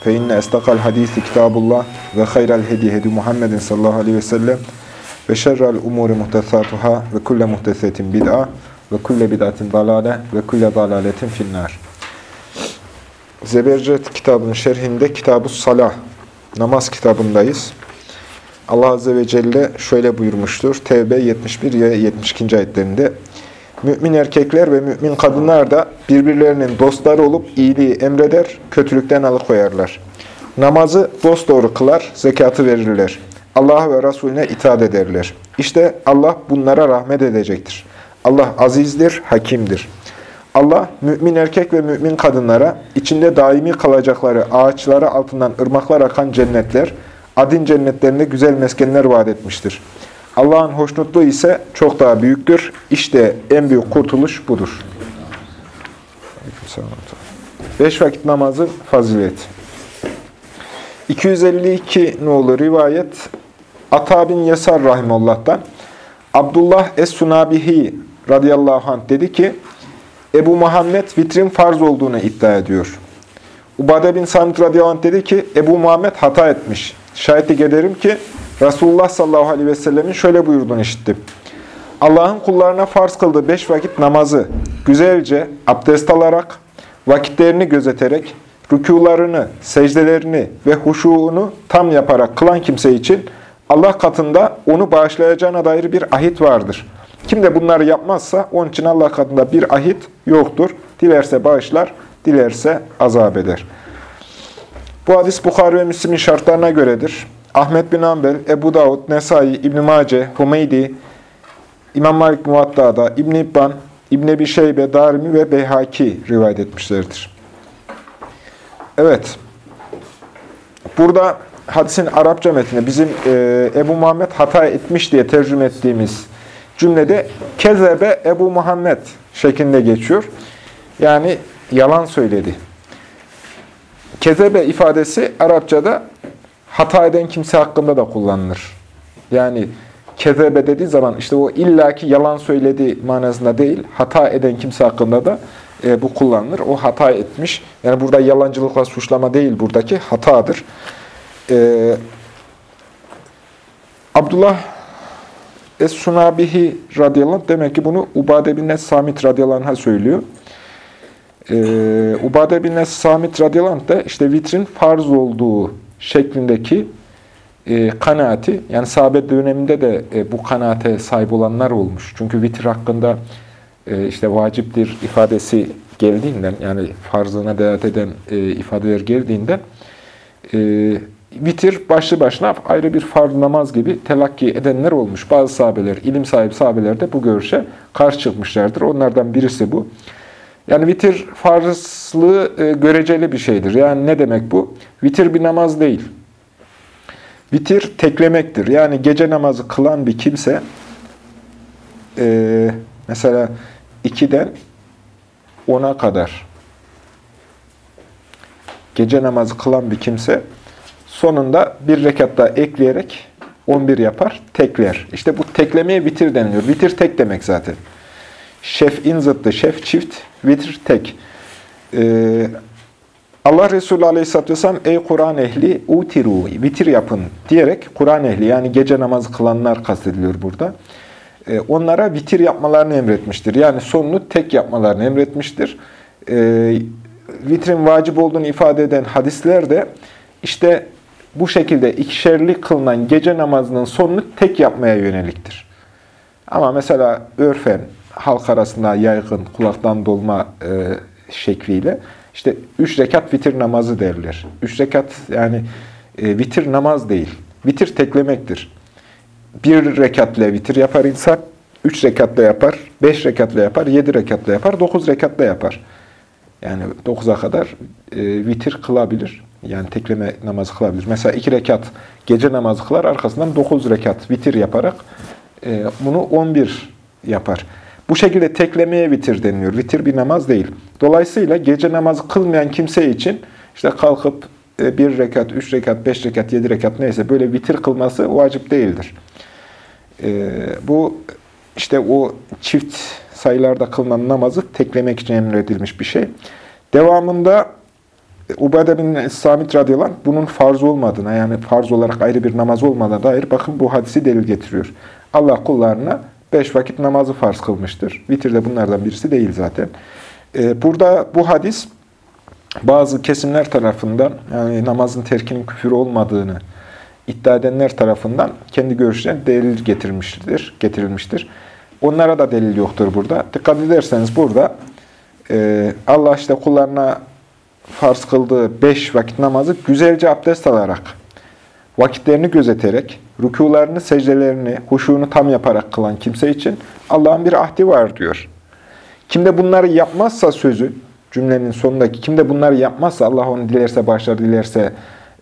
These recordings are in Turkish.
Fe inne estakal hadisi kitabullah ve hayral hedi hedi Muhammedin sallallahu aleyhi ve sellem ve şerrel umuri muhtesatuhâ ve kulle muhtesetin bid'a ve kulle bid'atin dalale ve kulle dalaletin finnâr. Zebercet kitabının şerhinde Kitab-ı Salah, namaz kitabındayız. Allah Azze ve Celle şöyle buyurmuştur. Tevbe 71 ve 72. ayetlerinde. Mümin erkekler ve mümin kadınlar da birbirlerinin dostları olup iyiliği emreder, kötülükten alıkoyarlar. Namazı dosdoğru kılar, zekatı verirler. Allah ve Resulüne itaat ederler. İşte Allah bunlara rahmet edecektir. Allah azizdir, hakimdir. Allah mümin erkek ve mümin kadınlara içinde daimi kalacakları ağaçları altından ırmaklar akan cennetler, adin cennetlerinde güzel meskenler vaat etmiştir. Allah'ın hoşnutluğu ise çok daha büyüktür. İşte en büyük kurtuluş budur. Beş vakit namazın fazileti. 252 nolu rivayet Ata bin Yesar Rahimullah'tan Abdullah Es-Sunabihi radıyallahu anh dedi ki Ebu Muhammed vitrin farz olduğunu iddia ediyor. Ubade bin Samit radıyallahu anh dedi ki Ebu Muhammed hata etmiş. Şahitlik ederim ki Resulullah sallallahu aleyhi ve sellemin şöyle buyurduğunu işittim. Allah'ın kullarına farz kıldığı beş vakit namazı güzelce abdest alarak, vakitlerini gözeterek, rükularını, secdelerini ve huşuğunu tam yaparak kılan kimse için Allah katında onu bağışlayacağına dair bir ahit vardır. Kim de bunları yapmazsa onun için Allah katında bir ahit yoktur. Dilerse bağışlar, dilerse azap eder. Bu hadis Bukhari ve Müslim'in şartlarına göredir. Ahmet bin Ambel, Ebu Davud, Nesai, İbn-i Mace, Humeydi, İmam Malik Muvatta'da, İbn-i İbban, İbn-i Ebi Şeybe, Darimi ve Beyhaki rivayet etmişlerdir. Evet. Burada hadisin Arapça metni bizim e, Ebu Muhammed hata etmiş diye tercüme ettiğimiz cümlede kezebe Ebu Muhammed şeklinde geçiyor. Yani yalan söyledi. Kezebe ifadesi Arapçada hata eden kimse hakkında da kullanılır. Yani kezebe dediği zaman işte o illaki yalan söyledi manasında değil, hata eden kimse hakkında da e, bu kullanılır. O hata etmiş. Yani burada yalancılıkla suçlama değil buradaki hatadır. E, Abdullah Es-Sunabihi radıyallahu anh, demek ki bunu Ubade bin Es-Samit radıyallahu söylüyor. Ee, Ubade bin Es-Samit radıyallahu anh da işte vitrin farz olduğu şeklindeki e, kanaati, yani sahabe döneminde de e, bu kanaate sahip olanlar olmuş. Çünkü vitir hakkında e, işte vaciptir ifadesi geldiğinden, yani farzına delalet eden e, ifadeler geldiğinden, e, vitir başlı başına ayrı bir farz namaz gibi telakki edenler olmuş. Bazı sahabeler, ilim sahibi sahabeler de bu görüşe karşı çıkmışlardır. Onlardan birisi bu. Yani vitir farzlığı e, göreceli bir şeydir. Yani ne demek bu? Vitir bir namaz değil. Vitir teklemektir. Yani gece namazı kılan bir kimse e, mesela 2'den 10'a kadar gece namazı kılan bir kimse sonunda bir rekat daha ekleyerek 11 yapar, tekler. İşte bu teklemeye vitir deniliyor. Vitir tek demek zaten. Şef'in zıttı, şef çift, vitir tek. Ee, Allah Resulü Aleyhisselatü Vesselam, ey Kur'an ehli, utiru, vitir yapın diyerek Kur'an ehli, yani gece namazı kılanlar kastediliyor burada. Ee, onlara vitir yapmalarını emretmiştir. Yani sonunu tek yapmalarını emretmiştir. Ee, vitrin vacip olduğunu ifade eden hadisler de işte bu şekilde ikişerli kılınan gece namazının sonunu tek yapmaya yöneliktir. Ama mesela örfen, halk arasında yaygın, kulaktan dolma e, şekliyle işte üç rekat vitir namazı derler. Üç rekat yani e, vitir namaz değil. Vitir teklemektir. Bir rekatla vitir yapar insan, üç rekatla yapar, beş rekatla yapar, yedi rekatla yapar, dokuz rekatla yapar. Yani dokuza kadar e, vitir kılabilir. Yani tekleme namazı kılabilir. Mesela iki rekat gece namazı kılar, arkasından dokuz rekat vitir yaparak e, bunu on bir yapar. Bu şekilde teklemeye vitir deniliyor. Vitir bir namaz değil. Dolayısıyla gece namazı kılmayan kimse için işte kalkıp e, bir rekat, üç rekat, beş rekat, yedi rekat neyse böyle vitir kılması vacip değildir. E, bu işte o çift sayılarda kılınan namazı teklemek için emredilmiş bir şey. Devamında e, Ubade bin Samit radıyallahu anh, bunun farz olmadığına yani farz olarak ayrı bir namaz olmadığına dair bakın bu hadisi delil getiriyor. Allah kullarına beş vakit namazı farz kılmıştır. Vitir de bunlardan birisi değil zaten. Ee, burada bu hadis bazı kesimler tarafından yani namazın terkinin küfür olmadığını iddia edenler tarafından kendi görüşlerine delil getirmiştir, getirilmiştir. Onlara da delil yoktur burada. Dikkat ederseniz burada e, Allah işte kullarına farz kıldığı beş vakit namazı güzelce abdest alarak, vakitlerini gözeterek, rükularını, secdelerini, huşuğunu tam yaparak kılan kimse için Allah'ın bir ahdi var diyor. Kimde bunları yapmazsa sözü, cümlenin sonundaki kimde bunları yapmazsa Allah onu dilerse başlar, dilerse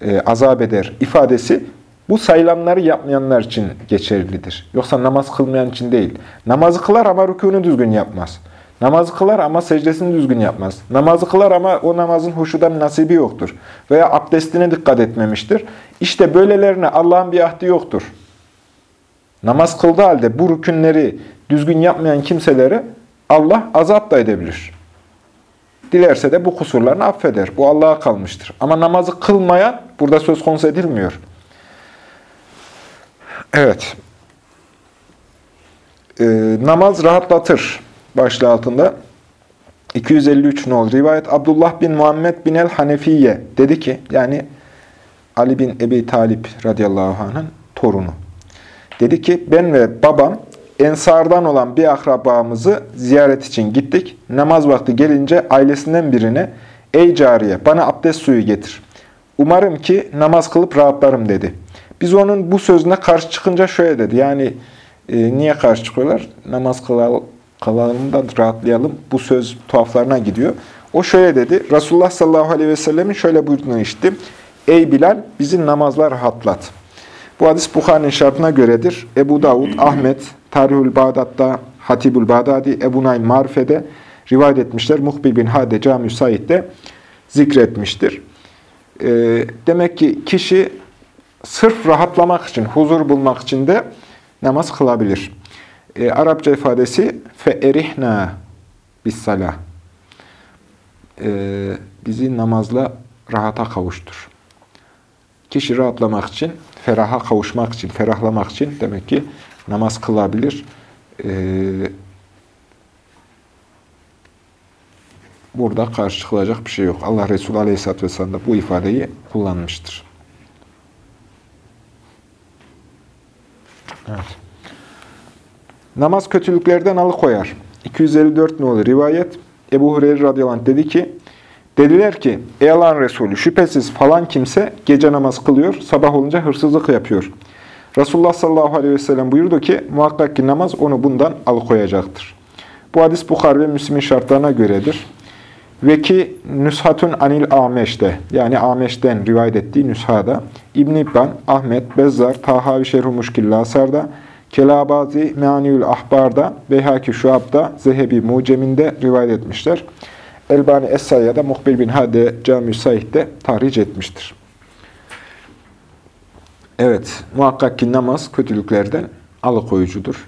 e, azap eder ifadesi bu sayılanları yapmayanlar için geçerlidir. Yoksa namaz kılmayan için değil. Namazı kılar ama rükûnu düzgün yapmaz. Namazı kılar ama secdesini düzgün yapmaz. Namazı kılar ama o namazın huşudan nasibi yoktur. Veya abdestine dikkat etmemiştir. İşte böylelerine Allah'ın bir ahdi yoktur. Namaz kıldığı halde bu rükünleri düzgün yapmayan kimseleri Allah azap da edebilir. Dilerse de bu kusurlarını affeder. Bu Allah'a kalmıştır. Ama namazı kılmayan burada söz konusu edilmiyor. Evet. Ee, namaz rahatlatır başlığı altında. 253 nol rivayet Abdullah bin Muhammed bin el Hanefiye dedi ki yani Ali bin Ebi Talip radıyallahu anh'ın torunu. Dedi ki ben ve babam Ensardan olan bir akrabamızı ziyaret için gittik. Namaz vakti gelince ailesinden birine ey cariye bana abdest suyu getir. Umarım ki namaz kılıp rahatlarım dedi. Biz onun bu sözüne karşı çıkınca şöyle dedi. Yani e, niye karşı çıkıyorlar? Namaz kılalım, kılalım da rahatlayalım. Bu söz tuhaflarına gidiyor. O şöyle dedi. Resulullah sallallahu aleyhi ve sellemin şöyle buyurduğunu işittim. Ey Bilal bizi namazlar rahatlat. Bu hadis Bukhari'nin şartına göredir. Ebu Davud, Ahmet, Tarihül Bağdat'ta, Hatibül Bağdadi, Ebu Naim Marife'de rivayet etmişler. Muhbil bin Hade Cami Said'de zikretmiştir. E, demek ki kişi sırf rahatlamak için, huzur bulmak için de namaz kılabilir. E, Arapça ifadesi fe'erihna bis-salah. E, bizi namazla rahata kavuştur. Kişi rahatlamak için, feraha kavuşmak için, ferahlamak için demek ki namaz kılabilir. E, burada karşı çıkılacak bir şey yok. Allah Resulü Aleyhisselatü Vesselam da bu ifadeyi kullanmıştır. Evet. Namaz kötülüklerden alıkoyar. 254 nolu rivayet. Ebu Hureyre radıyallahu anh dedi ki, Dediler ki, ey Allah'ın Resulü şüphesiz falan kimse gece namaz kılıyor, sabah olunca hırsızlık yapıyor. Resulullah sallallahu aleyhi ve sellem buyurdu ki, muhakkak ki namaz onu bundan alıkoyacaktır. Bu hadis Bukhar ve Müslim'in şartlarına göredir. Ve ki Nüshatun Anil Ameş'te, yani Ameş'ten rivayet ettiği Nüshada, İbn-i İbban, Ahmet, Bezzar, Tahavi Şerhu Muşkil Lasar'da, Kelabazi Meaniül Ahbar'da, Beyhaki Şuab'da, Zehebi Mucem'inde rivayet etmişler. Elbani Es-Sayya'da Muhbil bin Hade Cami-i Said'de tahric etmiştir. Evet, muhakkak ki namaz kötülüklerden alıkoyucudur.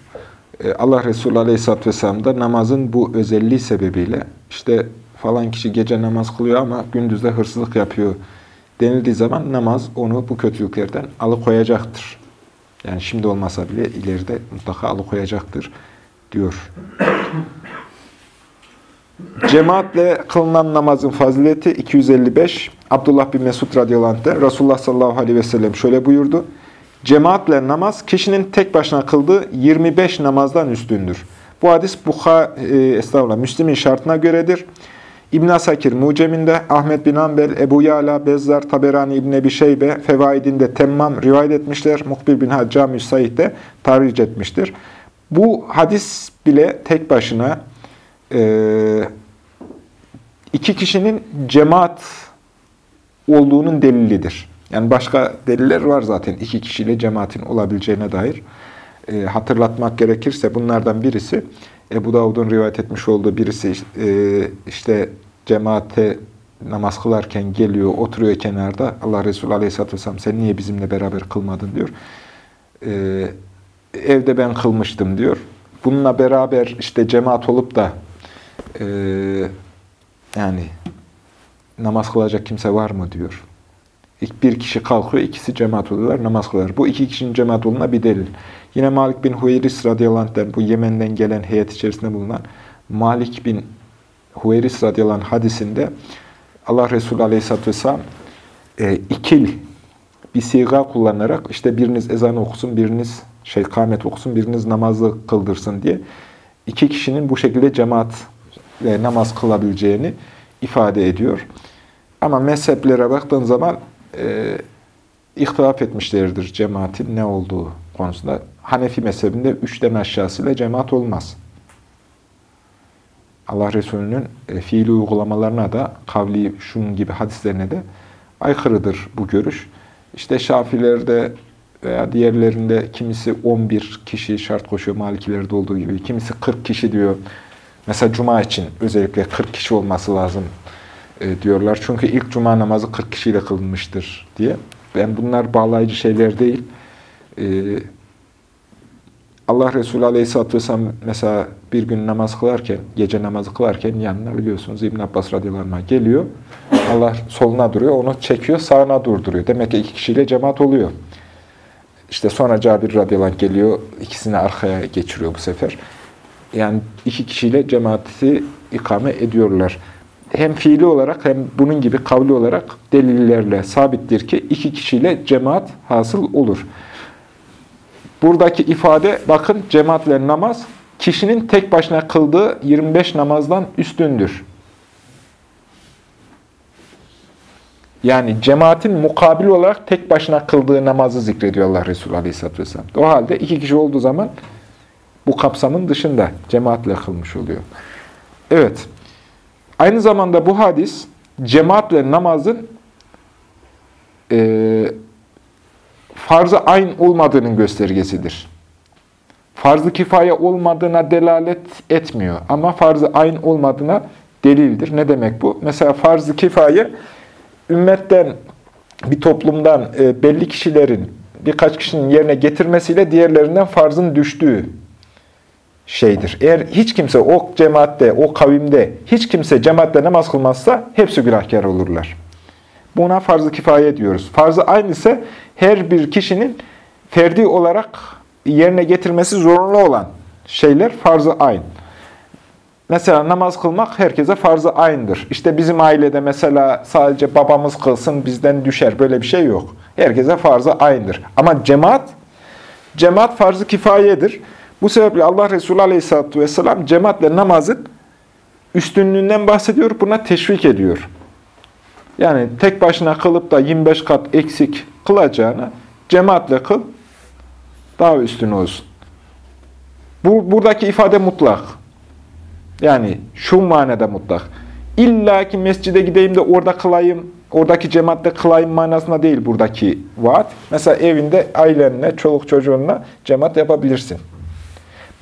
Ee, Allah Resulü Aleyhisselatü Vesselam da namazın bu özelliği sebebiyle işte falan kişi gece namaz kılıyor ama gündüzde hırsızlık yapıyor denildiği zaman namaz onu bu kötülüklerden alıkoyacaktır. Yani şimdi olmasa bile ileride mutlaka alıkoyacaktır diyor. Cemaatle kılınan namazın fazileti 255. Abdullah bin Mesud radıyallahu Resulullah sallallahu aleyhi ve sellem şöyle buyurdu. Cemaatle namaz kişinin tek başına kıldığı 25 namazdan üstündür. Bu hadis Buha, e, Müslim'in şartına göredir. İbn Asakir Mucem'inde, Ahmet bin Ambel, Ebu Yala, Bezzar, Taberani İbn Ebi Şeybe, Fevaidinde Temmam rivayet etmişler. Muhbir bin Hacca Müsaid de tarih etmiştir. Bu hadis bile tek başına e, iki kişinin cemaat olduğunun delilidir. Yani başka deliller var zaten iki kişiyle cemaatin olabileceğine dair. E, hatırlatmak gerekirse bunlardan birisi Ebu Davud'un rivayet etmiş olduğu birisi e, işte cemaate namaz kılarken geliyor, oturuyor kenarda. Allah Resulü Aleyhisselatü Vesselam sen niye bizimle beraber kılmadın diyor. E, evde ben kılmıştım diyor. Bununla beraber işte cemaat olup da e, yani namaz kılacak kimse var mı diyor. Bir kişi kalkıyor, ikisi cemaat oluyorlar, namaz kılıyorlar. Bu iki kişinin cemaat olduğuna bir delil. Yine Malik bin Hüveyris radıyallahu anh'den bu Yemen'den gelen heyet içerisinde bulunan Malik bin Hüveyris radıyallahu anh hadisinde Allah Resulü aleyhisselatü vesselam e, ikil bir siga kullanarak işte biriniz ezan okusun, biriniz şey kâmet okusun, biriniz namazı kıldırsın diye iki kişinin bu şekilde cemaat ve namaz kılabileceğini ifade ediyor. Ama mezheplere baktığın zaman e, ihtilaf etmişlerdir cemaatin ne olduğu konusunda. Hanefi mezhebinde üçten aşağısıyla cemaat olmaz. Allah Resulü'nün e, fiili uygulamalarına da, kavli şunun gibi hadislerine de aykırıdır bu görüş. İşte Şafilerde veya diğerlerinde kimisi 11 kişi şart koşuyor Malikilerde olduğu gibi. Kimisi 40 kişi diyor. Mesela Cuma için özellikle 40 kişi olması lazım e, diyorlar. Çünkü ilk Cuma namazı 40 kişiyle kılınmıştır diye. Ben bunlar bağlayıcı şeyler değil. E, Allah Resulü Aleyhisselatü Vesselam mesela bir gün namaz kılarken, gece namazı kılarken yanına biliyorsunuz İbn Abbas radıyallahu geliyor. Allah soluna duruyor, onu çekiyor, sağına durduruyor. Demek ki iki kişiyle cemaat oluyor. İşte sonra Cabir radıyallahu anh geliyor, ikisini arkaya geçiriyor bu sefer. Yani iki kişiyle cemaati ikame ediyorlar. Hem fiili olarak hem bunun gibi kavli olarak delillerle sabittir ki iki kişiyle cemaat hasıl olur. Buradaki ifade bakın cemaatle namaz kişinin tek başına kıldığı 25 namazdan üstündür. Yani cemaatin mukabil olarak tek başına kıldığı namazı zikrediyor Allah Resulü Aleyhisselatü Vesselam. O halde iki kişi olduğu zaman bu kapsamın dışında cemaatle kılmış oluyor. Evet. Aynı zamanda bu hadis cemaatle namazın e, farz-ı ayn olmadığının göstergesidir. Farz-ı kifaye olmadığına delalet etmiyor. Ama farz-ı ayn olmadığına delildir. Ne demek bu? Mesela farz-ı kifaye ümmetten, bir toplumdan e, belli kişilerin birkaç kişinin yerine getirmesiyle diğerlerinden farzın düştüğü şeydir. Eğer hiç kimse o cemaatte, o kavimde hiç kimse cemaatte namaz kılmazsa hepsi günahkar olurlar. Buna farz-ı kifaye diyoruz. Farz-ı ayn ise her bir kişinin ferdi olarak yerine getirmesi zorunlu olan şeyler farz-ı ayn. Mesela namaz kılmak herkese farz-ı aynıdır. İşte bizim ailede mesela sadece babamız kılsın bizden düşer. Böyle bir şey yok. Herkese farz-ı aynıdır. Ama cemaat, cemaat farz-ı kifayedir. Bu sebeple Allah Resulü Aleyhisselatü Vesselam cemaatle namazın üstünlüğünden bahsediyor. Buna teşvik ediyor. Yani tek başına kılıp da 25 kat eksik kılacağına cemaatle kıl, daha üstün olsun. Bu, buradaki ifade mutlak. Yani şu manada mutlak. İlla ki mescide gideyim de orada kılayım, oradaki cemaatte kılayım manasında değil buradaki vaat. Mesela evinde ailenle, çoluk çocuğunla cemaat yapabilirsin.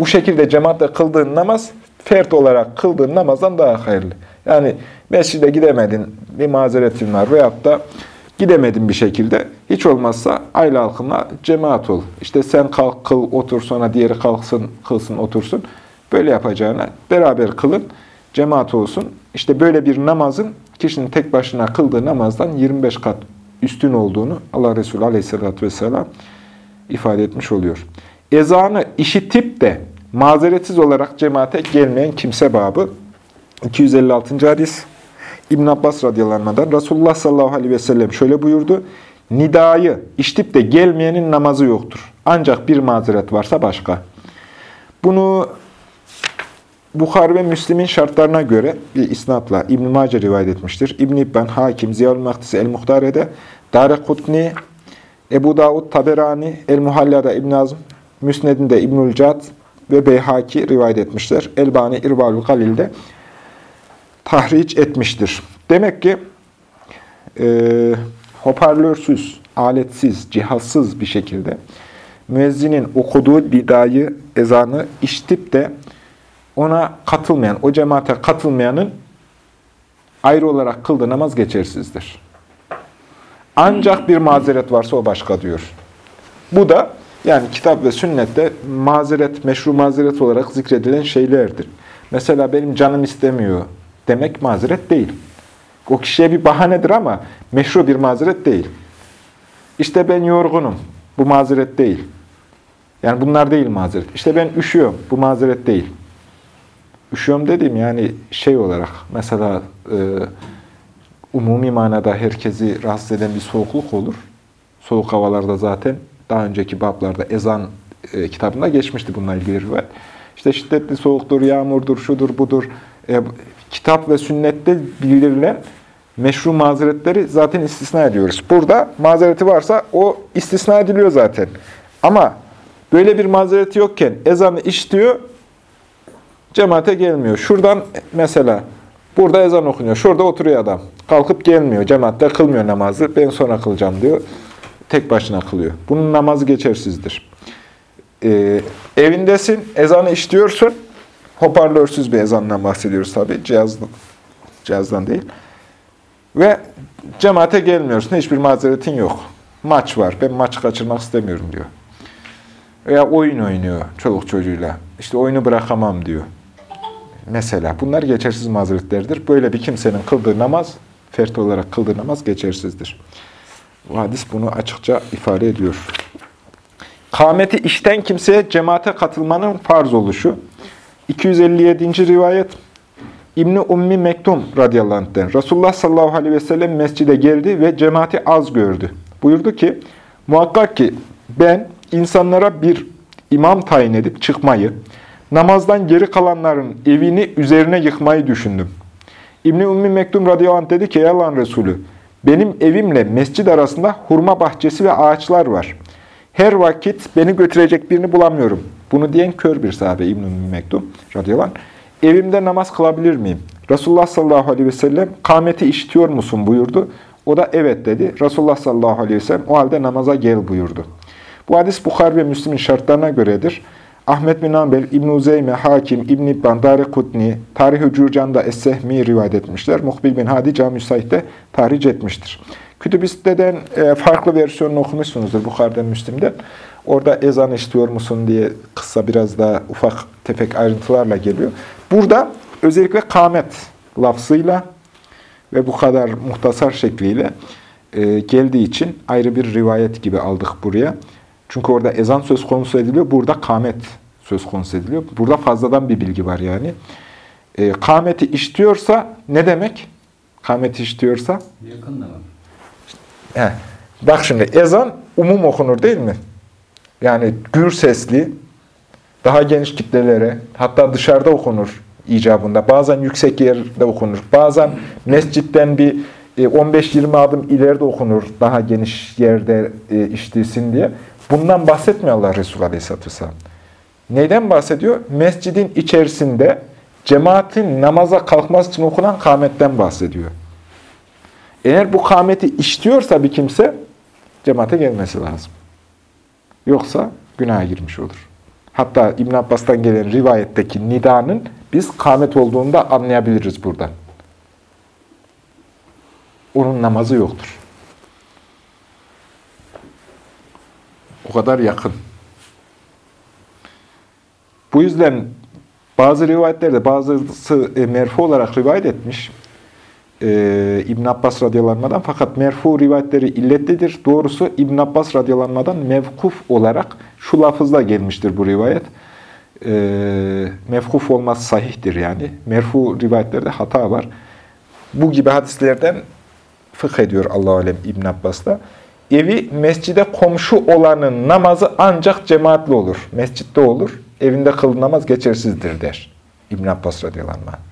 Bu şekilde cemaatle kıldığın namaz, fert olarak kıldığın namazdan daha hayırlı. Yani mescide gidemedin, bir mazeretin var veyahut da gidemedin bir şekilde. Hiç olmazsa aile halkına cemaat ol. İşte sen kalk, kıl, otur, sonra diğeri kalksın, kılsın, otursun. Böyle yapacağına beraber kılın, cemaat olsun. İşte böyle bir namazın kişinin tek başına kıldığı namazdan 25 kat üstün olduğunu Allah Resulü Aleyhisselatü Vesselam ifade etmiş oluyor. Ezanı işitip de mazeretsiz olarak cemaate gelmeyen kimse babı 256. hadis İbn Abbas radıyallahu Resulullah sallallahu aleyhi ve sellem şöyle buyurdu. Nidayı işitip de gelmeyenin namazı yoktur. Ancak bir mazeret varsa başka. Bunu Bukhari ve Müslim'in şartlarına göre bir isnatla İbn-i Mace rivayet etmiştir. İbn-i İbban, Hakim, Ziyal-ı El-Muhtare'de, Dare Kutni, Ebu Davud, Taberani, El-Muhalla'da İbn Azm, Müsned'inde İbnül Cad ve Beyhaki rivayet etmişler. Elbani İrbalül Galil'de tahriç etmiştir. Demek ki e, hoparlörsüz, aletsiz, cihazsız bir şekilde müezzinin okuduğu lidayı, ezanı işitip de ona katılmayan, o cemaate katılmayanın ayrı olarak kıldığı namaz geçersizdir. Ancak bir mazeret varsa o başka diyor. Bu da yani kitap ve sünnette mazeret, meşru mazeret olarak zikredilen şeylerdir. Mesela benim canım istemiyor demek mazeret değil. O kişiye bir bahanedir ama meşru bir mazeret değil. İşte ben yorgunum. Bu mazeret değil. Yani bunlar değil mazeret. İşte ben üşüyorum. Bu mazeret değil. Üşüyorum dediğim yani şey olarak mesela e, umumi manada herkesi rahatsız eden bir soğukluk olur. Soğuk havalarda zaten daha önceki bablarda ezan e, kitabında geçmişti bununla ilgili rivayet. İşte şiddetli soğuktur, yağmurdur, şudur, budur. E, kitap ve sünnette bildirilen meşru mazeretleri zaten istisna ediyoruz. Burada mazereti varsa o istisna ediliyor zaten. Ama böyle bir mazereti yokken ezanı işitiyor, cemaate gelmiyor. Şuradan mesela burada ezan okunuyor. Şurada oturuyor adam. Kalkıp gelmiyor. Cemaatte kılmıyor namazı. Ben sonra kılacağım diyor. Tek başına kılıyor. Bunun namazı geçersizdir. Ee, evindesin, ezanı işitiyorsun. Hoparlörsüz bir ezandan bahsediyoruz tabi. Cihaz, cihazdan değil. Ve cemaate gelmiyorsun. Hiçbir mazeretin yok. Maç var. Ben maç kaçırmak istemiyorum diyor. Veya oyun oynuyor çoluk çocuğuyla. İşte oyunu bırakamam diyor. Mesela bunlar geçersiz mazeretlerdir. Böyle bir kimsenin kıldığı namaz, fert olarak kıldığı namaz geçersizdir. Bu hadis bunu açıkça ifade ediyor. Kâmeti işten kimseye cemaate katılmanın farz oluşu. 257. rivayet İbni Ummi Mektum radıyallahu anh'den Resulullah sallallahu aleyhi ve sellem mescide geldi ve cemaati az gördü. Buyurdu ki, muhakkak ki ben insanlara bir imam tayin edip çıkmayı, namazdan geri kalanların evini üzerine yıkmayı düşündüm. İbni Ummi Mektum radıyallahu anh dedi ki, ey Allah'ın Resulü, benim evimle mescid arasında hurma bahçesi ve ağaçlar var. Her vakit beni götürecek birini bulamıyorum. Bunu diyen kör bir sahabe İbn-i Mektum radıyallahu. Evimde namaz kılabilir miyim? Resulullah sallallahu aleyhi ve sellem kâmeti işitiyor musun buyurdu. O da evet dedi. Resulullah sallallahu aleyhi ve sellem o halde namaza gel buyurdu. Bu hadis Bukhar ve Müslim'in şartlarına göredir. Ahmet bin Ambel, İbn-i Uzeyme, Hakim, İbn-i İbban, Kutni, Tarih-i Cürcan'da Es-Sehmi rivayet etmişler. Muhbil bin Hadi Cami Said'de tahric etmiştir. Kütüb-i e, farklı versiyonunu okumuşsunuzdur Bukhar'dan, Müslim'den. Orada ezan istiyor musun diye kısa biraz daha ufak tefek ayrıntılarla geliyor. Burada özellikle kâmet lafzıyla ve bu kadar muhtasar şekliyle e, geldiği için ayrı bir rivayet gibi aldık buraya. Çünkü orada ezan söz konusu ediliyor, burada kâmet söz konusu ediliyor. Burada fazladan bir bilgi var yani. E, kâmeti işliyorsa ne demek? Kâmeti işliyorsa? Yakın da He. Bak şimdi ezan umum okunur değil mi? Yani gür sesli, daha geniş kitlelere, hatta dışarıda okunur icabında. Bazen yüksek yerde okunur. Bazen mescitten bir 15-20 e, adım ileride okunur, daha geniş yerde e, iştilsin diye. Bundan bahsetmiyor Allah Resulü Aleyhisselatü Vesselam. Neyden bahsediyor? Mescidin içerisinde cemaatin namaza kalkması için okunan kâmetten bahsediyor. Eğer bu kâmeti işliyorsa bir kimse, cemaate gelmesi lazım. Yoksa günaha girmiş olur. Hatta İbn Abbas'tan gelen rivayetteki nidanın biz kâmet olduğunu da anlayabiliriz buradan. Onun namazı yoktur. O kadar yakın. Bu yüzden bazı rivayetlerde bazısı e, merfu olarak rivayet etmiş e, İbn Abbas radyalanmadan fakat merfu rivayetleri illetlidir. Doğrusu İbn Abbas radyalanmadan mevkuf olarak şu lafızla gelmiştir bu rivayet. E, mevkuf olması sahihtir yani. Merfu rivayetlerde hata var. Bu gibi hadislerden fıkh ediyor Allah alem İbn Abbas'ta. Evi mescide komşu olanın namazı ancak cemaatli olur. Mescitte olur. Evinde kıl namaz geçersizdir der. İbn Abbas radıyallahu anh.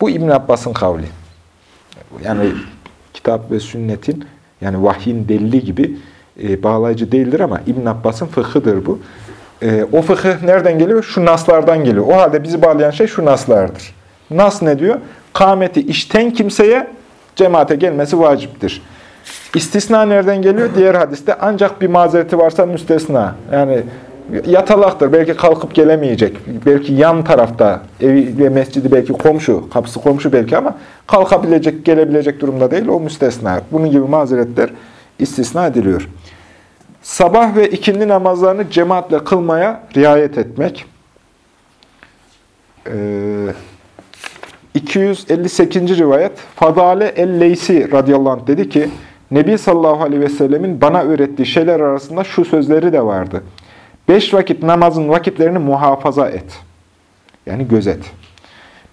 Bu İbn Abbas'ın kavli. Yani kitap ve sünnetin yani vahyin delili gibi e, bağlayıcı değildir ama İbn Abbas'ın fıkhıdır bu. E, o fıkıh nereden geliyor? Şu naslardan geliyor. O halde bizi bağlayan şey şu naslardır. Nas ne diyor? Kâmeti işten kimseye cemaate gelmesi vaciptir. İstisna nereden geliyor? Diğer hadiste ancak bir mazereti varsa müstesna. Yani yatalaktır. Belki kalkıp gelemeyecek. Belki yan tarafta evi ve mescidi belki komşu, kapısı komşu belki ama kalkabilecek, gelebilecek durumda değil. O müstesna. Bunun gibi mazeretler istisna ediliyor. Sabah ve ikindi namazlarını cemaatle kılmaya riayet etmek. Ee, 258. rivayet Fadale el-Leysi radıyallahu anh dedi ki Nebi sallallahu aleyhi ve sellemin bana öğrettiği şeyler arasında şu sözleri de vardı. Beş vakit namazın vakitlerini muhafaza et. Yani gözet.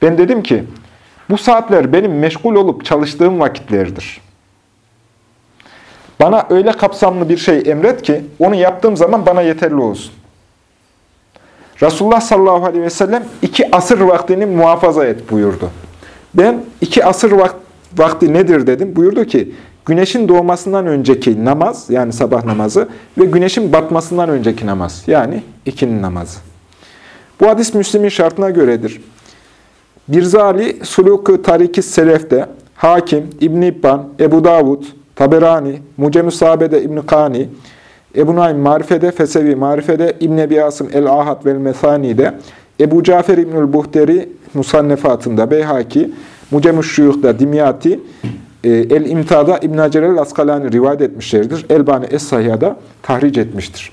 Ben dedim ki bu saatler benim meşgul olup çalıştığım vakitlerdir. Bana öyle kapsamlı bir şey emret ki onu yaptığım zaman bana yeterli olsun. Resulullah sallallahu aleyhi ve sellem iki asır vaktini muhafaza et buyurdu. Ben iki asır vakti nedir dedim. Buyurdu ki güneşin doğmasından önceki namaz yani sabah namazı ve güneşin batmasından önceki namaz yani ikinin namazı. Bu hadis Müslim'in şartına göredir. Birzali Suluk-ı Tariki Selef'te Hakim, İbn İbban, Ebu Davud, Taberani, Mucem-i Sahabe'de İbn Kani, Ebu Naim Marife'de, Fesevi Marife'de, İbn Ebi Asım El-Ahad vel Mesani'de, Ebu Cafer İbnül Buhteri Musannefatında, Beyhaki, Mucem-i Şuyuk'da, Dimyati, El-İmta'da İbn Hacer el-Askalani rivayet etmişlerdir. Elbani Es-Sahiha'da tahric etmiştir.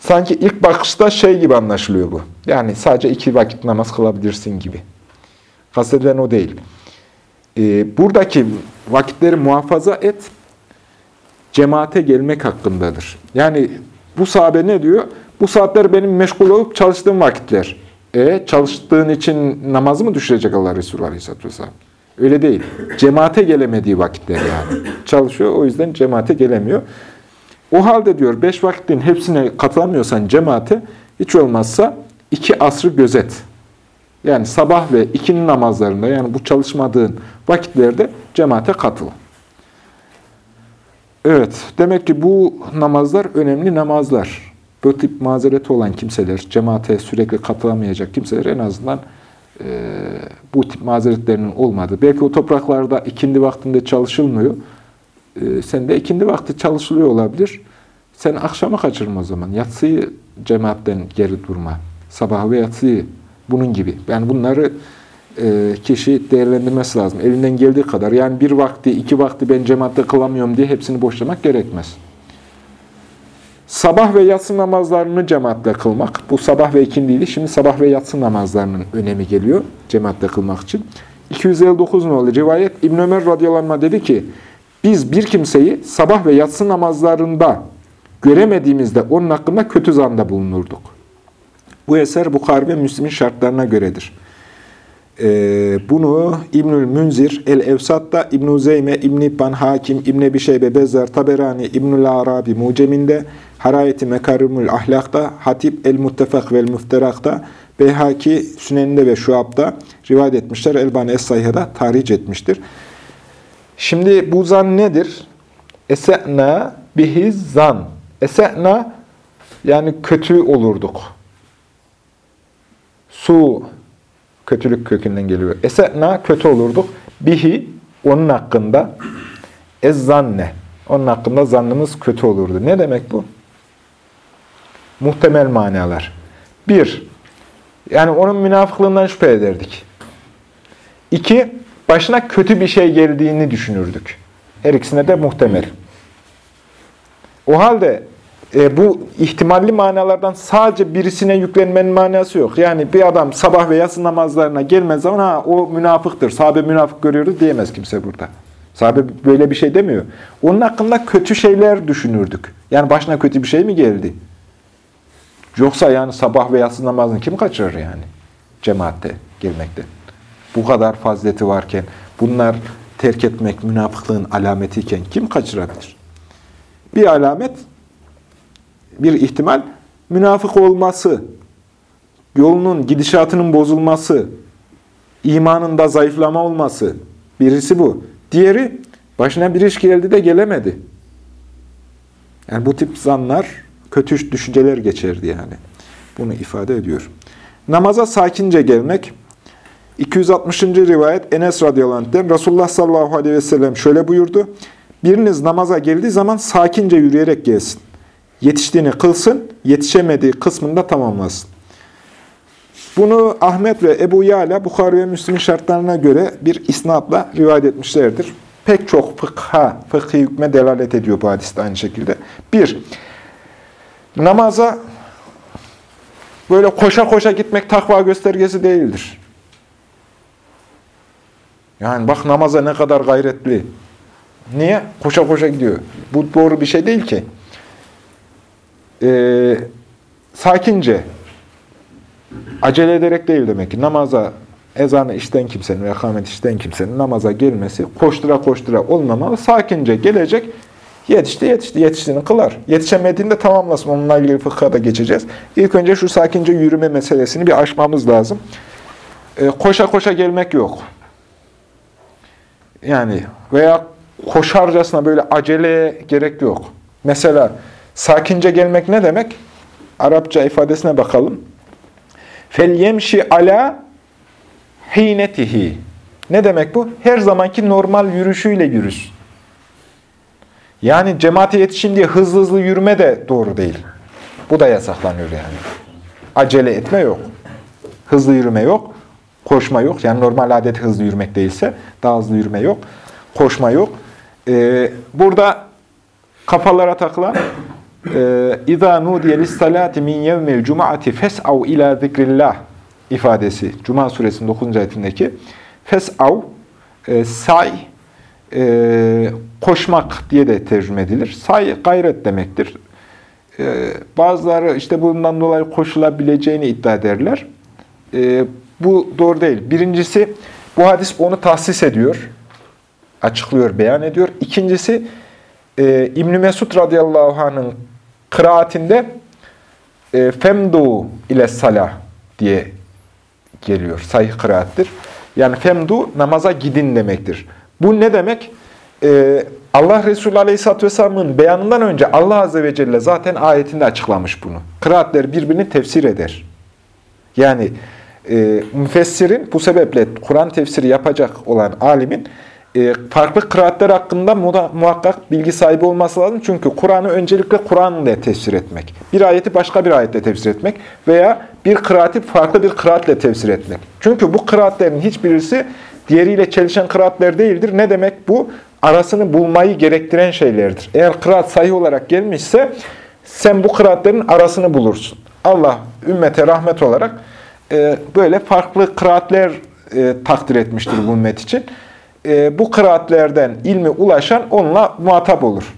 Sanki ilk bakışta şey gibi anlaşılıyor bu. Yani sadece iki vakit namaz kılabilirsin gibi. Kastedilen o değil. E, buradaki vakitleri muhafaza et, cemaate gelmek hakkındadır. Yani bu sahabe ne diyor? Bu saatler benim meşgul olup çalıştığım vakitler. E çalıştığın için namazı mı düşürecek Allah Resulü Aleyhisselatü Vesselam? Öyle değil. Cemaate gelemediği vakitler yani. Çalışıyor o yüzden cemaate gelemiyor. O halde diyor beş vakitin hepsine katılamıyorsan cemaate hiç olmazsa iki asrı gözet. Yani sabah ve ikinin namazlarında yani bu çalışmadığın vakitlerde cemaate katıl. Evet, demek ki bu namazlar önemli namazlar. Bu tip mazereti olan kimseler, cemaate sürekli katılamayacak kimseler en azından e, bu tip mazeretlerinin olmadığı. Belki o topraklarda ikindi vaktinde çalışılmıyor. E, sen de ikindi vakti çalışılıyor olabilir. Sen akşama kaçırma o zaman. Yatsıyı cemaatten geri durma. Sabah ve yatsıyı bunun gibi. Yani bunları e, kişi değerlendirmesi lazım. Elinden geldiği kadar. Yani bir vakti, iki vakti ben cemaatte kılamıyorum diye hepsini boşlamak gerekmez. Sabah ve yatsı namazlarını cemaatle kılmak. Bu sabah ve ikindiydi. Şimdi sabah ve yatsı namazlarının önemi geliyor cemaatle kılmak için. 259 nolu rivayet İbn Ömer radıyallahu dedi ki, biz bir kimseyi sabah ve yatsı namazlarında göremediğimizde onun hakkında kötü zanda bulunurduk. Bu eser Bukhari ve Müslim'in şartlarına göredir. Ee, bunu İbnül Münzir, El-Evsat'ta, İbn-i Zeyme, İbn-i İbban, Hakim, İbn-i Ebişeybe, Bezzar, Taberani, İbnül Arabi, Mucem'inde, Harayeti Mekarimül Ahlak'ta, Hatip El-Muttefak ve El-Müfterak'ta, Beyhaki Süneninde ve Şuab'da rivayet etmişler. Elbani Es-Sayha'da tahric etmiştir. Şimdi bu zan nedir? Ese'na bihiz zan. Ese'na yani kötü olurduk. Su kötülük kökünden geliyor. Ese'na kötü olurduk. Bihi onun hakkında ezzanne. Onun hakkında zannımız kötü olurdu. Ne demek bu? Muhtemel manalar. Bir, yani onun münafıklığından şüphe ederdik. İki, başına kötü bir şey geldiğini düşünürdük. Her ikisine de muhtemel. O halde e, bu ihtimalli manalardan sadece birisine yüklenmenin manası yok. Yani bir adam sabah ve yatsı namazlarına gelmez zaman ha, o münafıktır, sahabe münafık görüyordu diyemez kimse burada. Sahabe böyle bir şey demiyor. Onun hakkında kötü şeyler düşünürdük. Yani başına kötü bir şey mi geldi? Yoksa yani sabah ve yatsı namazını kim kaçırır yani? Cemaatte gelmekte. Bu kadar fazileti varken bunlar terk etmek münafıklığın alametiyken kim kaçırabilir? Bir alamet bir ihtimal münafık olması, yolunun, gidişatının bozulması, imanında zayıflama olması. Birisi bu. Diğeri başına bir iş geldi de gelemedi. Yani bu tip zanlar, kötü düşünceler geçerdi yani. Bunu ifade ediyor. Namaza sakince gelmek. 260. rivayet Enes radıyallahu anh'den Resulullah sallallahu aleyhi ve sellem şöyle buyurdu. Biriniz namaza geldiği zaman sakince yürüyerek gelsin. Yetiştiğini kılsın, yetişemediği kısmında tamamlasın. Bunu Ahmet ve Ebu Yala Bukhari ve Müslim'in şartlarına göre bir isnatla rivayet etmişlerdir. Pek çok fıkha, fıkhi hükme delalet ediyor bu hadiste aynı şekilde. Bir, namaza böyle koşa koşa gitmek takva göstergesi değildir. Yani bak namaza ne kadar gayretli. Niye? Koşa koşa gidiyor. Bu doğru bir şey değil ki. Ee, sakince, acele ederek değil demek ki. Namaza, ezanı işten kimsenin ve kamet işten kimsenin namaza gelmesi koştura koştura olmamalı. Sakince gelecek, yetişti yetişti, yetiştiğini kılar. Yetişemediğinde tamamlasın. Onunla ilgili fıkha da geçeceğiz. İlk önce şu sakince yürüme meselesini bir aşmamız lazım. Ee, koşa koşa gelmek yok. Yani veya koşarcasına böyle aceleye gerek yok. Mesela sakince gelmek ne demek? Arapça ifadesine bakalım. Fel yemşi ala hinetihi. Ne demek bu? Her zamanki normal yürüyüşüyle yürüsün. Yani cemaate yetişin diye hızlı hızlı yürüme de doğru değil. Bu da yasaklanıyor yani. Acele etme yok. Hızlı yürüme yok. Koşma yok. Yani normal adet hızlı yürümek değilse daha hızlı yürüme yok. Koşma yok. Ee, burada kafalara takılan اِذَا نُودِيَ لِسْسَلَاتِ مِنْ يَوْمِ الْجُمَعَةِ فَسْعَوْ اِلَى ذِكْرِ اللّٰهِ ifadesi. Cuma suresinin 9. ayetindeki fes'av, e, say, e, koşmak diye de tercüme edilir. Say gayret demektir. E, bazıları işte bundan dolayı koşulabileceğini iddia ederler. E, bu doğru değil. Birincisi bu hadis onu tahsis ediyor. Açıklıyor, beyan ediyor. İkincisi e, İbn-i Mesud radıyallahu anh'ın kıraatinde e, femdu ile salah diye geliyor. Sahih kıraattir. Yani femdu namaza gidin demektir. Bu ne demek? Ee, Allah Resulü Aleyhisselatü Vesselam'ın beyanından önce Allah Azze ve Celle zaten ayetinde açıklamış bunu. Kıraatler birbirini tefsir eder. Yani e, müfessirin bu sebeple Kur'an tefsiri yapacak olan alimin e, farklı kıraatler hakkında muhakkak bilgi sahibi olması lazım. Çünkü Kur'an'ı öncelikle Kur'an ile tefsir etmek. Bir ayeti başka bir ayetle tefsir etmek veya bir kıraati farklı bir kıraatle tefsir etmek. Çünkü bu kıraatlerin hiçbirisi diğeriyle çelişen kıraatler değildir. Ne demek bu? Arasını bulmayı gerektiren şeylerdir. Eğer kıraat sayı olarak gelmişse sen bu kıraatlerin arasını bulursun. Allah ümmete rahmet olarak e, böyle farklı kıraatler e, takdir etmiştir bu ümmet için e, bu kıraatlerden ilmi ulaşan onunla muhatap olur.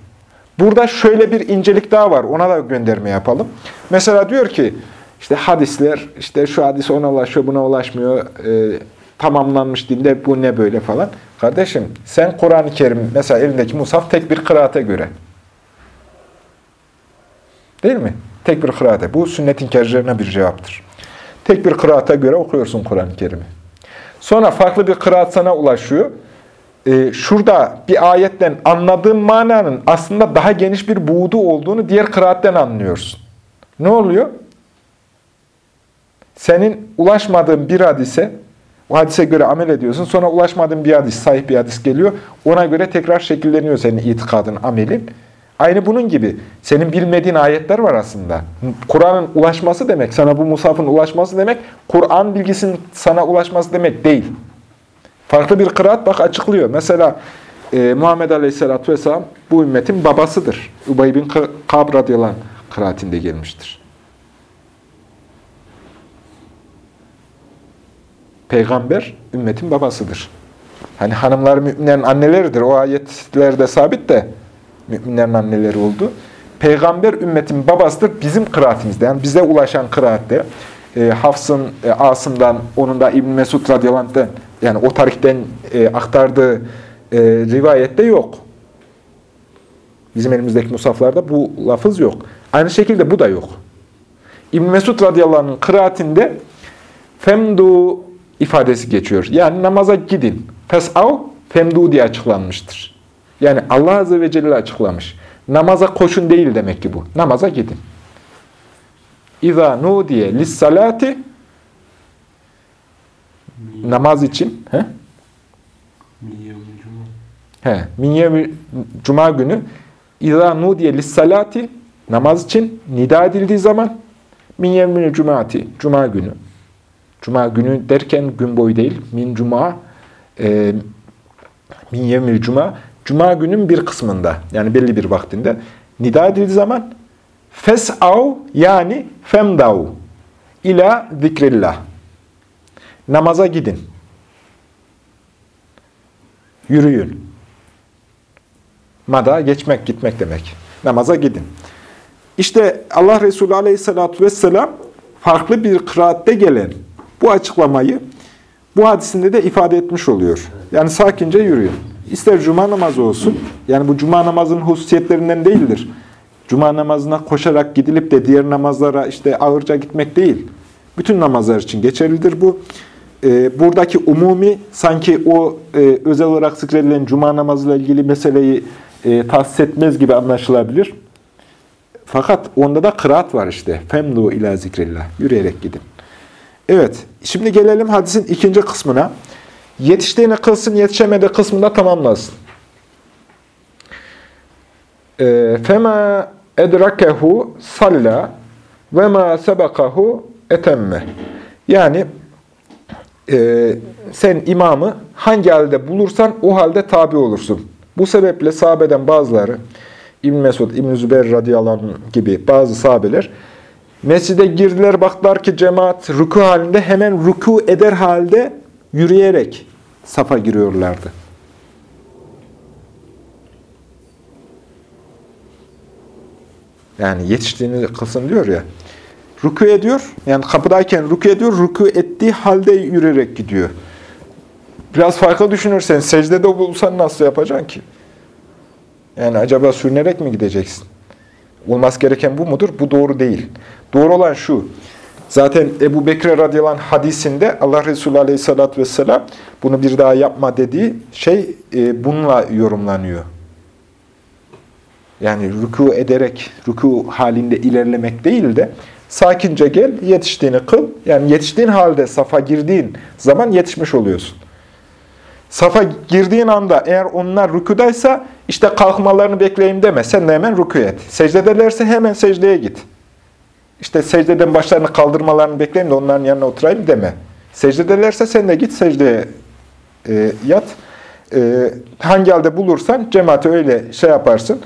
Burada şöyle bir incelik daha var. Ona da gönderme yapalım. Mesela diyor ki, işte hadisler, işte şu hadis ona ulaşıyor, buna ulaşmıyor, e, tamamlanmış dinde bu ne böyle falan. Kardeşim, sen Kur'an-ı Kerim, mesela elindeki musaf tek bir kıraate göre. Değil mi? Tek bir kıraate. Bu sünnetin kercilerine bir cevaptır. Tek bir kıraata göre okuyorsun Kur'an-ı Kerim'i. Sonra farklı bir kıraat sana ulaşıyor e, şurada bir ayetten anladığın mananın aslında daha geniş bir buğdu olduğunu diğer kıraatten anlıyorsun. Ne oluyor? Senin ulaşmadığın bir hadise, o hadise göre amel ediyorsun. Sonra ulaşmadığın bir hadis, sahip bir hadis geliyor. Ona göre tekrar şekilleniyor senin itikadın, amelin. Aynı bunun gibi. Senin bilmediğin ayetler var aslında. Kur'an'ın ulaşması demek, sana bu musafın ulaşması demek, Kur'an bilgisinin sana ulaşması demek değil. Farklı bir kıraat bak açıklıyor. Mesela e, Muhammed Aleyhisselatü Vesselam bu ümmetin babasıdır. Ubay bin Kab radıyallahu anh kıraatinde gelmiştir. Peygamber ümmetin babasıdır. Hani hanımlar müminlerin anneleridir. O ayetlerde sabit de müminlerin anneleri oldu. Peygamber ümmetin babasıdır bizim kıraatimizde. Yani bize ulaşan kıraatte e, Hafs'ın e, Asım'dan, onun da İbn Mesud radıyallahu yani o tarihten e, aktardığı e, rivayette yok. Bizim elimizdeki musaflarda bu lafız yok. Aynı şekilde bu da yok. İbn Mesud radıyallahu anh'ın kıraatinde femdu ifadesi geçiyor. Yani namaza gidin. Fes'av femdu diye açıklanmıştır. Yani Allah azze ve celle açıklamış. Namaza koşun değil demek ki bu. Namaza gidin. İza nudiye lissalati namaz için. He? He, minye cuma günü İza nudiye lissalati namaz için nida edildiği zaman min yevmini cumati cuma günü. Cuma günü derken gün boyu değil. Min cuma e, min cuma cuma günün bir kısmında yani belli bir vaktinde nida edildiği zaman fes'av yani femdav ila zikrillah namaza gidin. Yürüyün. Mada geçmek, gitmek demek. Namaza gidin. İşte Allah Resulü Aleyhisselatü vesselam farklı bir kıraatte gelen bu açıklamayı bu hadisinde de ifade etmiş oluyor. Yani sakince yürüyün. İster cuma namazı olsun, yani bu cuma namazının hususiyetlerinden değildir. Cuma namazına koşarak gidilip de diğer namazlara işte ağırca gitmek değil. Bütün namazlar için geçerlidir bu. Ee, buradaki umumi sanki o e, özel olarak zikredilen cuma namazıyla ilgili meseleyi e, tahsis etmez gibi anlaşılabilir. Fakat onda da kıraat var işte. Femdu ila zikrillah. Yürüyerek gidin. Evet. Şimdi gelelim hadisin ikinci kısmına. Yetiştiğini kılsın, yetişemedi kısmında tamamlasın. Ee, Fema edrakehu salla ve ma sebekahu etemme. Yani e, sen imamı hangi halde bulursan o halde tabi olursun. Bu sebeple sahabeden bazıları, İbn Mesud, İbn Zübeyir radıyallahu gibi bazı sahabeler mescide girdiler, baktılar ki cemaat ruku halinde hemen ruku eder halde yürüyerek safa giriyorlardı. Yani yetiştiğini kılsın diyor ya. Ruku ediyor, yani kapıdayken ruku ediyor, ruku ettiği halde yürüyerek gidiyor. Biraz farklı düşünürsen, secdede bulsan nasıl yapacaksın ki? Yani acaba sürünerek mi gideceksin? Olmaz gereken bu mudur? Bu doğru değil. Doğru olan şu. Zaten Ebu Bekir radıyallahu anh hadisinde Allah Resulü aleyhissalatü vesselam bunu bir daha yapma dediği şey e, bununla yorumlanıyor. Yani ruku ederek, ruku halinde ilerlemek değil de sakince gel, yetiştiğini kıl. Yani yetiştiğin halde safa girdiğin zaman yetişmiş oluyorsun. Safa girdiğin anda eğer onlar rükudaysa işte kalkmalarını bekleyeyim deme. Sen de hemen rükû et. Secdedelerse hemen secdeye git. İşte secdeden başlarını kaldırmalarını bekleyeyim de onların yanına oturayım deme. Secdedelerse sen de git secdeye e, yat. E, hangi halde bulursan cemaate öyle şey yaparsın.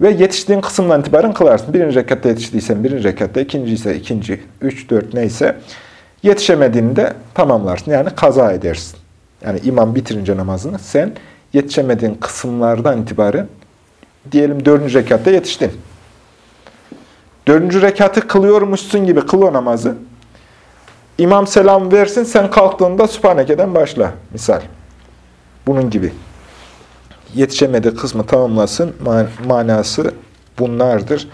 Ve yetiştiğin kısımdan itibaren kılarsın. Birinci rekatta yetiştiysen birinci rekatta, ikinci ise ikinci, üç, dört neyse. Yetişemediğinde tamamlarsın. Yani kaza edersin. Yani imam bitirince namazını sen yetişemediğin kısımlardan itibaren diyelim dördüncü rekatta yetiştin. Dördüncü rekatı kılıyormuşsun gibi kıl o namazı. İmam selam versin, sen kalktığında Sübhaneke'den başla. Misal. Bunun gibi. Yetişemediği kısmı tamamlasın. manası bunlardır.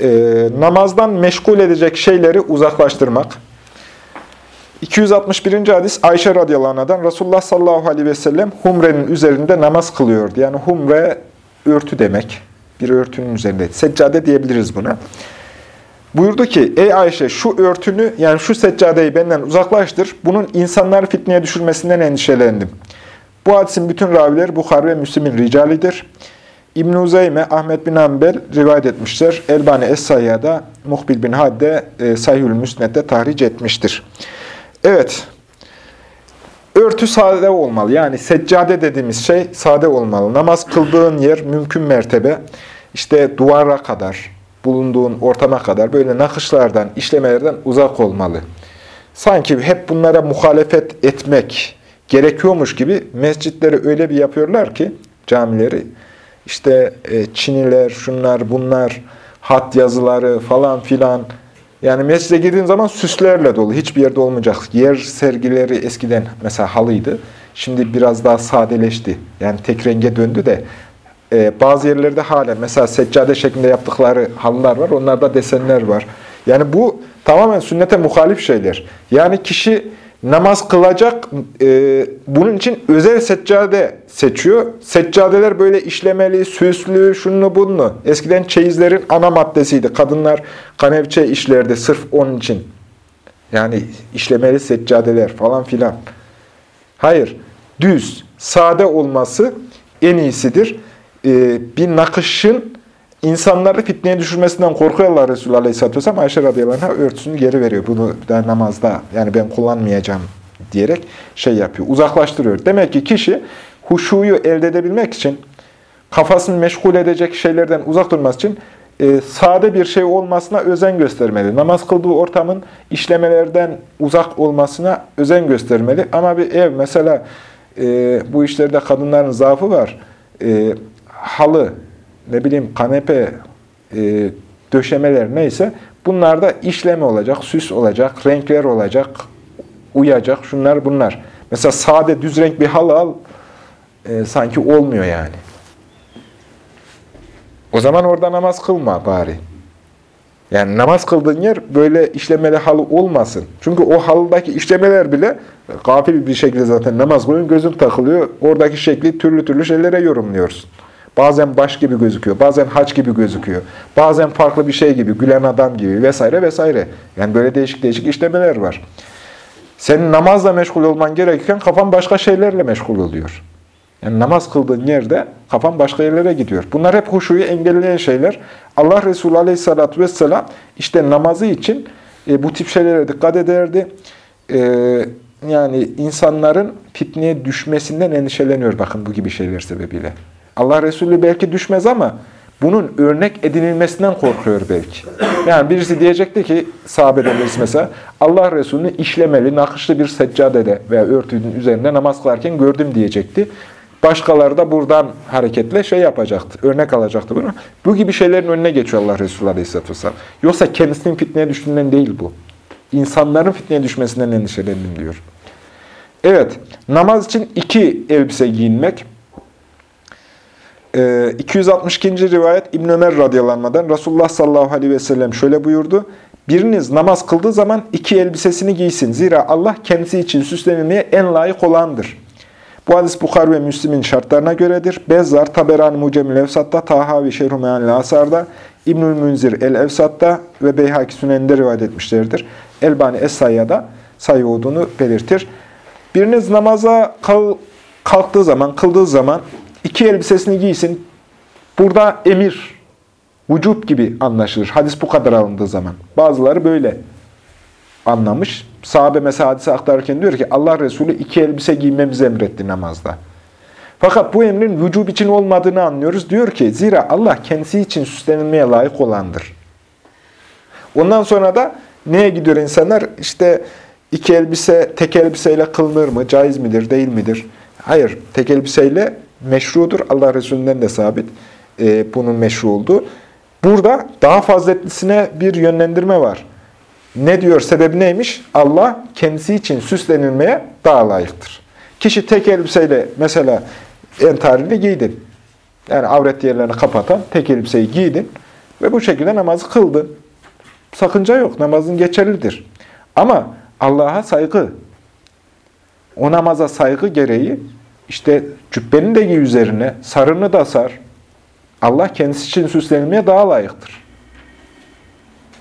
Ee, namazdan meşgul edecek şeyleri uzaklaştırmak. 261. hadis Ayşe radıyallahu anh'dan Resulullah sallallahu aleyhi ve sellem humrenin üzerinde namaz kılıyordu. Yani humre örtü demek. Bir örtünün üzerinde. Seccade diyebiliriz buna. Buyurdu ki, ey Ayşe şu örtünü yani şu seccadeyi benden uzaklaştır. Bunun insanları fitneye düşürmesinden endişelendim. Bu hadisin bütün ravileri Bukhari ve Müslim'in ricalidir. İbn-i Uzeyme, Ahmet bin Ambel rivayet etmiştir. Elbani Es-Sayya'da, Muhbil bin Hadde, e, Sahihül Müsned'de tahric etmiştir. Evet. Örtü sade olmalı. Yani seccade dediğimiz şey sade olmalı. Namaz kıldığın yer mümkün mertebe işte duvara kadar, bulunduğun ortama kadar böyle nakışlardan, işlemelerden uzak olmalı. Sanki hep bunlara muhalefet etmek gerekiyormuş gibi mescitleri öyle bir yapıyorlar ki camileri işte e, Çiniler, şunlar, bunlar, hat yazıları falan filan yani mescide girdiğin zaman süslerle dolu. Hiçbir yerde olmayacak. Yer sergileri eskiden mesela halıydı. Şimdi biraz daha sadeleşti. Yani tek renge döndü de e, bazı yerlerde hala mesela seccade şeklinde yaptıkları halılar var. Onlarda desenler var. Yani bu tamamen sünnete muhalif şeyler. Yani kişi namaz kılacak, e, bunun için özel seccade seçiyor. Seccadeler böyle işlemeli, süslü, şunlu bunlu. Eskiden çeyizlerin ana maddesiydi. Kadınlar kanevçe işlerdi sırf onun için. Yani işlemeli seccadeler falan filan. Hayır, düz, sade olması en iyisidir. Ee, bir nakışın insanları fitneye düşürmesinden korkuyor Allah Resulü Aleyhisselatü Vesselam. Ayşe radıyallahu anh örtüsünü geri veriyor. Bunu da namazda yani ben kullanmayacağım diyerek şey yapıyor, uzaklaştırıyor. Demek ki kişi huşuyu elde edebilmek için, kafasını meşgul edecek şeylerden uzak durması için e, sade bir şey olmasına özen göstermeli. Namaz kıldığı ortamın işlemelerden uzak olmasına özen göstermeli. Ama bir ev mesela e, bu işlerde kadınların zaafı var. E, halı, ne bileyim kanepe, e, döşemeler neyse bunlarda işleme olacak, süs olacak, renkler olacak, uyacak, şunlar bunlar. Mesela sade düz renk bir halı al, e, sanki olmuyor yani. O zaman orada namaz kılma bari. Yani namaz kıldığın yer böyle işlemeli halı olmasın. Çünkü o halıdaki işlemeler bile gafil bir şekilde zaten namaz kılıyorsun, gözün takılıyor. Oradaki şekli türlü türlü şeylere yorumluyorsun. Bazen baş gibi gözüküyor, bazen haç gibi gözüküyor. Bazen farklı bir şey gibi, gülen adam gibi vesaire vesaire. Yani böyle değişik değişik işlemeler var. Senin namazla meşgul olman gerekirken kafan başka şeylerle meşgul oluyor. Yani namaz kıldığın yerde kafan başka yerlere gidiyor. Bunlar hep huşuyu engelleyen şeyler. Allah Resulü Aleyhisselatü Vesselam işte namazı için e, bu tip şeylere dikkat ederdi. E, yani insanların fitneye düşmesinden endişeleniyor bakın bu gibi şeyler sebebiyle. Allah Resulü belki düşmez ama bunun örnek edinilmesinden korkuyor belki. Yani birisi diyecekti ki sahabeden birisi mesela Allah Resulü'nü işlemeli, nakışlı bir seccadede veya örtünün üzerinde namaz kılarken gördüm diyecekti. Başkaları da buradan hareketle şey yapacaktı, örnek alacaktı bunu. Bu gibi şeylerin önüne geçiyor Allah Resulü Aleyhisselatü Vesselam. Yoksa kendisinin fitneye düştüğünden değil bu. İnsanların fitneye düşmesinden endişelendim diyor. Evet, namaz için iki elbise giyinmek. 262. Ee, rivayet İbn Ömer radıyallahu Resulullah sallallahu aleyhi ve sellem şöyle buyurdu. Biriniz namaz kıldığı zaman iki elbisesini giysin. Zira Allah kendisi için süslenilmeye en layık olandır. Bu hadis Bukhar ve Müslim'in şartlarına göredir. Bezzar, Taberani Mucemül Evsat'ta, Tahavi Şerhu Meanil Asar'da, İbnül Münzir El-Evsat'ta ve Beyhaki Sünen'de rivayet etmişlerdir. Elbani Es-Sayya'da sayı olduğunu belirtir. Biriniz namaza kalktığı zaman, kıldığı zaman iki elbisesini giysin. Burada emir, vücut gibi anlaşılır. Hadis bu kadar alındığı zaman. Bazıları böyle anlamış. Sahabe mesela hadise aktarırken diyor ki Allah Resulü iki elbise giymemizi emretti namazda. Fakat bu emrin vücub için olmadığını anlıyoruz. Diyor ki zira Allah kendisi için süslenilmeye layık olandır. Ondan sonra da neye gidiyor insanlar? İşte iki elbise tek elbiseyle kılınır mı? Caiz midir? Değil midir? Hayır. Tek elbiseyle meşrudur. Allah Resulü'nden de sabit e, bunun meşru olduğu. Burada daha faziletlisine bir yönlendirme var. Ne diyor? Sebebi neymiş? Allah kendisi için süslenilmeye daha layıktır. Kişi tek elbiseyle mesela entarini giydin. Yani avret yerlerini kapatan tek elbiseyi giydin ve bu şekilde namazı kıldın. Sakınca yok. Namazın geçerlidir. Ama Allah'a saygı, o namaza saygı gereği işte cübbeni de giy üzerine, sarını da sar. Allah kendisi için süslenilmeye daha layıktır.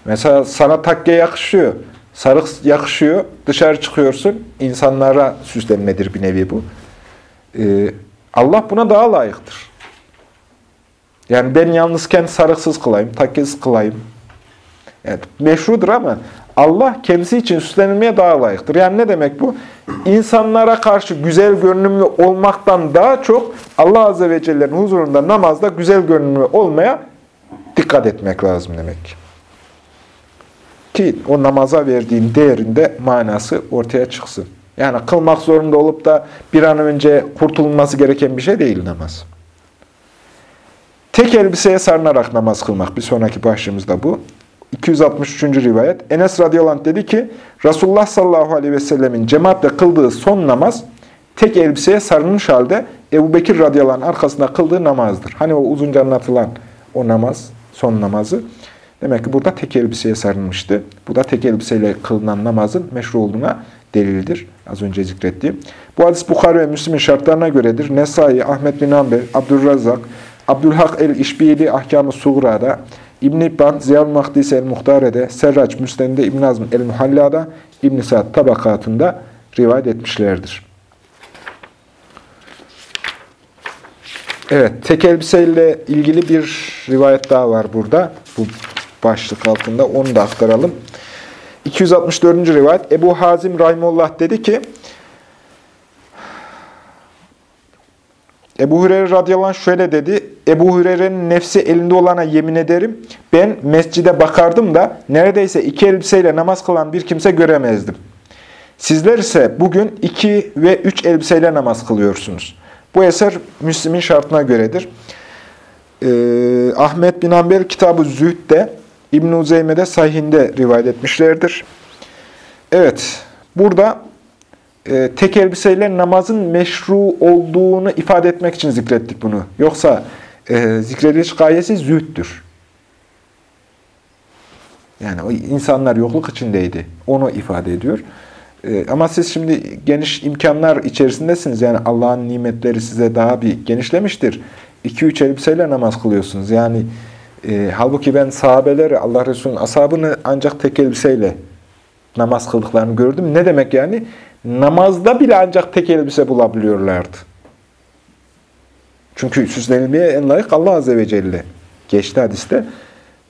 Mesela sana takke yakışıyor, sarık yakışıyor, dışarı çıkıyorsun, insanlara süslenmedir bir nevi bu. Ee, Allah buna daha layıktır. Yani ben yalnızken sarıksız kılayım, takkesiz kılayım. Evet, meşrudur ama Allah kendisi için süslenilmeye daha layıktır. Yani ne demek bu? İnsanlara karşı güzel görünümlü olmaktan daha çok Allah Azze ve Celle'nin huzurunda namazda güzel görünümlü olmaya dikkat etmek lazım demek. Ki o namaza verdiğin değerinde manası ortaya çıksın. Yani kılmak zorunda olup da bir an önce kurtulması gereken bir şey değil namaz. Tek elbiseye sarınarak namaz kılmak. Bir sonraki başlığımızda bu. 263. rivayet. Enes radıyallahu dedi ki, Resulullah sallallahu aleyhi ve sellemin cemaatle kıldığı son namaz, tek elbiseye sarılmış halde Ebu Bekir radıyallahu arkasında kıldığı namazdır. Hani o uzunca anlatılan o namaz, son namazı. Demek ki burada tek elbiseye sarılmıştı. Bu da tek elbiseyle kılınan namazın meşru olduğuna delildir. Az önce zikrettiğim. Bu hadis Bukhari ve Müslim'in şartlarına göredir. Nesai, Ahmet bin Amber, Abdülrazzak, Abdülhak el-İşbili Ahkam-ı Suğra'da, İbn-i İbban, Ziyal Mahdise el-Muhtare'de, Serraç Müslim'de, İbn-i Azm el-Muhalla'da, ibn Sa'd tabakatında rivayet etmişlerdir. Evet, tek elbiseyle ilgili bir rivayet daha var burada. Bu başlık altında onu da aktaralım. 264. rivayet Ebu Hazim Rahimullah dedi ki, Ebu Hureyre radıyallahu anh şöyle dedi. Ebu Hureyre'nin nefsi elinde olana yemin ederim. Ben mescide bakardım da neredeyse iki elbiseyle namaz kılan bir kimse göremezdim. Sizler ise bugün iki ve üç elbiseyle namaz kılıyorsunuz. Bu eser Müslim'in şartına göredir. Ee, Ahmet bin Amber kitabı Zühd'de, İbn-i Uzeyme'de sahihinde rivayet etmişlerdir. Evet, burada e, tek elbiseyle namazın meşru olduğunu ifade etmek için zikrettik bunu. Yoksa e, zikrediş gayesi zühdür. Yani o insanlar yokluk içindeydi. Onu ifade ediyor. E, ama siz şimdi geniş imkanlar içerisindesiniz. Yani Allah'ın nimetleri size daha bir genişlemiştir. 2-3 elbiseyle namaz kılıyorsunuz. Yani e, halbuki ben sahabeleri, Allah Resulü'nün ashabını ancak tek elbiseyle namaz kıldıklarını gördüm. Ne demek yani? Namazda bile ancak tek elbise bulabiliyorlardı. Çünkü süslenilmeye en layık Allah Azze ve Celle. Geçti hadiste.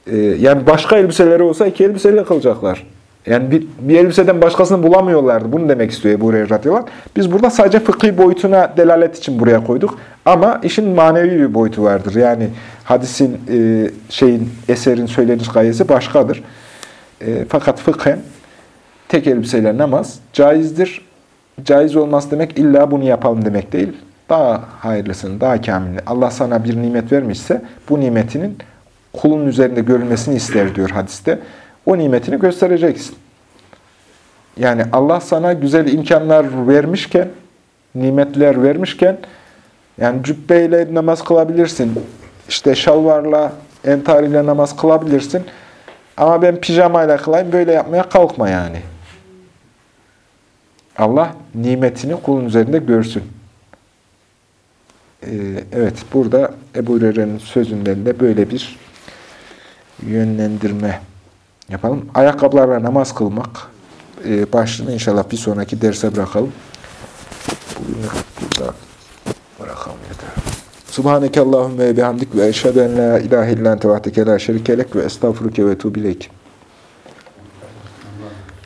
Ee, yani başka elbiseleri olsa iki elbiseyle kılacaklar. Yani bir, bir elbiseden başkasını bulamıyorlardı. Bunu demek istiyor Ebu Hureyre radıyallahu. Biz burada sadece fıkhi boyutuna delalet için buraya koyduk. Ama işin manevi bir boyutu vardır. Yani hadisin, e, şeyin, eserin söyleniş gayesi başkadır. E, fakat fıkhen tek elbiseyle namaz caizdir. Caiz olması demek illa bunu yapalım demek değil. Daha hayırlısını, daha kamilini. Allah sana bir nimet vermişse bu nimetinin kulun üzerinde görülmesini ister diyor hadiste. O nimetini göstereceksin. Yani Allah sana güzel imkanlar vermişken, nimetler vermişken, yani cübbeyle namaz kılabilirsin. İşte şalvarla, entariyle namaz kılabilirsin. Ama ben pijamayla kılayım, böyle yapmaya kalkma yani. Allah nimetini kulun üzerinde görsün. Ee, evet, burada Ebu Hureyre'nin sözünden de böyle bir yönlendirme yapalım. Ayakkabılarla namaz kılmak e, başlığını inşallah bir sonraki derse bırakalım. Bugün burada bırakalım yeter. Subhaneke Allahümme ve bihamdik ve eşhedü en la ilahe illan tevahdeke la şerikelek ve estağfuruke ve tuğbileyk.